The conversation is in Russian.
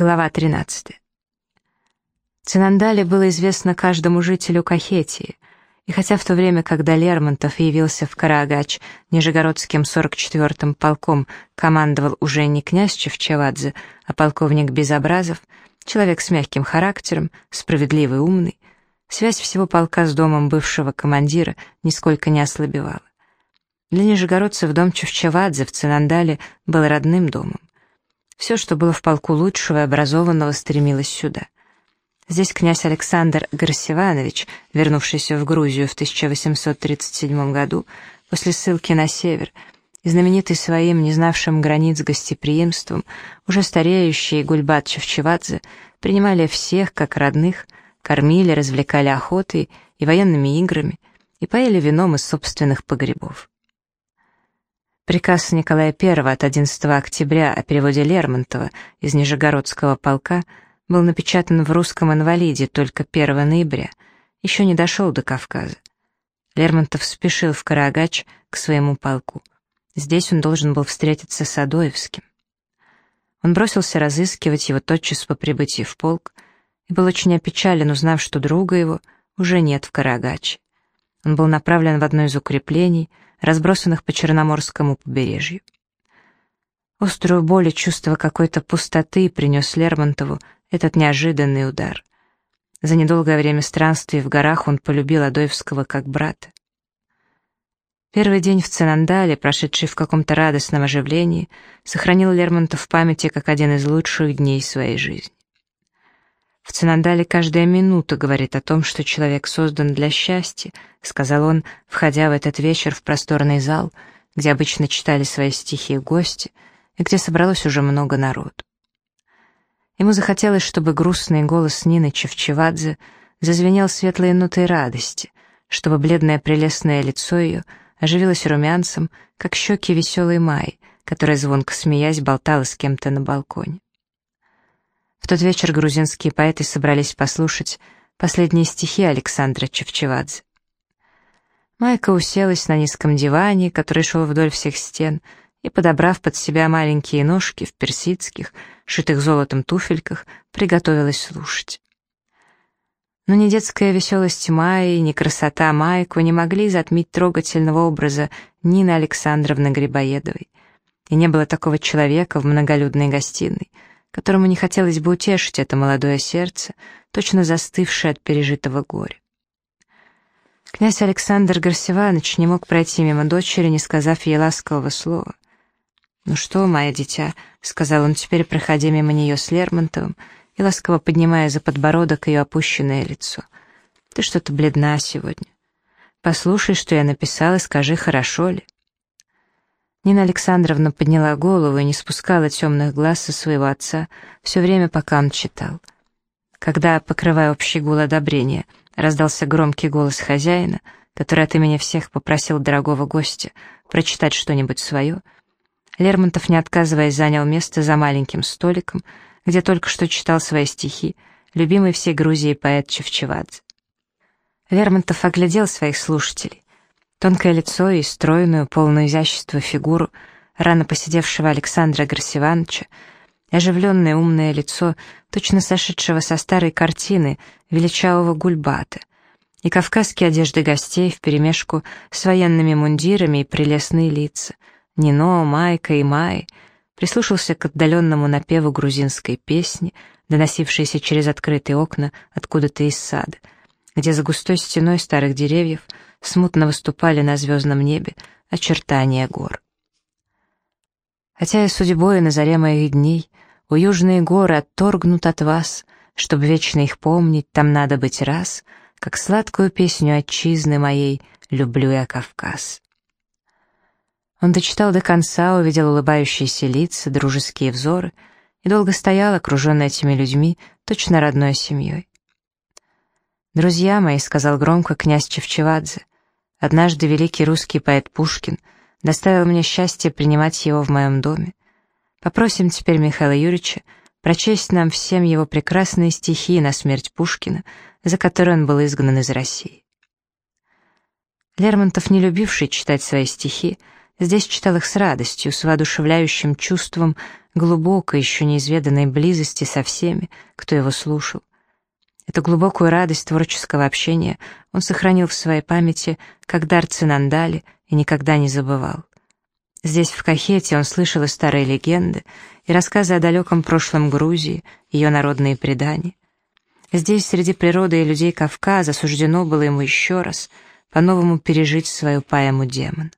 Глава 13. Цинандале было известно каждому жителю Кахетии, и хотя в то время, когда Лермонтов явился в Карагач Нижегородским 44-м полком, командовал уже не князь Чевчевадзе, а полковник Безобразов, человек с мягким характером, справедливый, умный, связь всего полка с домом бывшего командира нисколько не ослабевала. Для нижегородцев дом Чевчевадзе в Цинандале был родным домом. Все, что было в полку лучшего и образованного, стремилось сюда. Здесь князь Александр Гарсиванович, вернувшийся в Грузию в 1837 году после ссылки на север, и знаменитый своим, не знавшим границ гостеприимством, уже стареющий Гульбат Чевчевадзе, принимали всех как родных, кормили, развлекали охотой и военными играми, и поели вином из собственных погребов. Приказ Николая I от 11 октября о переводе Лермонтова из Нижегородского полка был напечатан в «Русском инвалиде» только 1 ноября, еще не дошел до Кавказа. Лермонтов спешил в Карагач к своему полку. Здесь он должен был встретиться с Адоевским. Он бросился разыскивать его тотчас по прибытии в полк и был очень опечален, узнав, что друга его уже нет в Карагаче. Он был направлен в одно из укреплений — разбросанных по Черноморскому побережью. Острую боль и чувство какой-то пустоты принес Лермонтову этот неожиданный удар. За недолгое время странствий в горах он полюбил Адоевского как брата. Первый день в Цинандале, прошедший в каком-то радостном оживлении, сохранил Лермонтов в памяти как один из лучших дней своей жизни. В Цинандале каждая минута говорит о том, что человек создан для счастья, сказал он, входя в этот вечер в просторный зал, где обычно читали свои стихи гости, и где собралось уже много народу. Ему захотелось, чтобы грустный голос Нины Чевчевадзе зазвенел светлой нотой радости, чтобы бледное прелестное лицо ее оживилось румянцем, как щеки веселой Майи, которая, звонко смеясь, болтала с кем-то на балконе. В тот вечер грузинские поэты собрались послушать последние стихи Александра Чевчевадзе. Майка уселась на низком диване, который шел вдоль всех стен, и, подобрав под себя маленькие ножки в персидских, шитых золотом туфельках, приготовилась слушать. Но ни детская веселость Майи, ни красота Майку не могли затмить трогательного образа Нины Александровны Грибоедовой. И не было такого человека в многолюдной гостиной — которому не хотелось бы утешить это молодое сердце, точно застывшее от пережитого горя. Князь Александр Гарсиванович не мог пройти мимо дочери, не сказав ей ласкового слова. «Ну что, моя дитя», — сказал он теперь, проходя мимо нее с Лермонтовым и ласково поднимая за подбородок ее опущенное лицо. «Ты что-то бледна сегодня. Послушай, что я написал, и скажи, хорошо ли». Нина Александровна подняла голову и не спускала темных глаз со своего отца все время, пока он читал. Когда, покрывая общий гул одобрения, раздался громкий голос хозяина, который от имени всех попросил дорогого гостя прочитать что-нибудь свое, Лермонтов, не отказываясь, занял место за маленьким столиком, где только что читал свои стихи, любимый всей Грузии поэт Чевчевадзе. Лермонтов оглядел своих слушателей. Тонкое лицо и стройную, полную изящества фигуру рано посидевшего Александра Гарсивановича, оживленное умное лицо, точно сошедшего со старой картины величавого гульбата, и кавказские одежды гостей вперемешку с военными мундирами и прелестные лица, Нино, Майка и Май, прислушался к отдаленному напеву грузинской песни, доносившейся через открытые окна откуда-то из сада, где за густой стеной старых деревьев — смутно выступали на звездном небе очертания гор. Хотя и судьбой на заре моих дней у южные горы отторгнут от вас, чтобы вечно их помнить, там надо быть раз, как сладкую песню отчизны моей «Люблю я Кавказ». Он дочитал до конца, увидел улыбающиеся лица, дружеские взоры и долго стоял, окруженный этими людьми, точно родной семьей. «Друзья мои», — сказал громко князь Чевчевадзе, Однажды великий русский поэт Пушкин доставил мне счастье принимать его в моем доме. Попросим теперь Михаила Юрьевича прочесть нам всем его прекрасные стихи на смерть Пушкина, за которые он был изгнан из России. Лермонтов, не любивший читать свои стихи, здесь читал их с радостью, с воодушевляющим чувством глубокой, еще неизведанной близости со всеми, кто его слушал. Эту глубокую радость творческого общения он сохранил в своей памяти как дар Цинандали и никогда не забывал. Здесь, в Кахете, он слышал и старые легенды, и рассказы о далеком прошлом Грузии, ее народные предания. Здесь, среди природы и людей Кавказа, суждено было ему еще раз по-новому пережить свою поэму «Демон».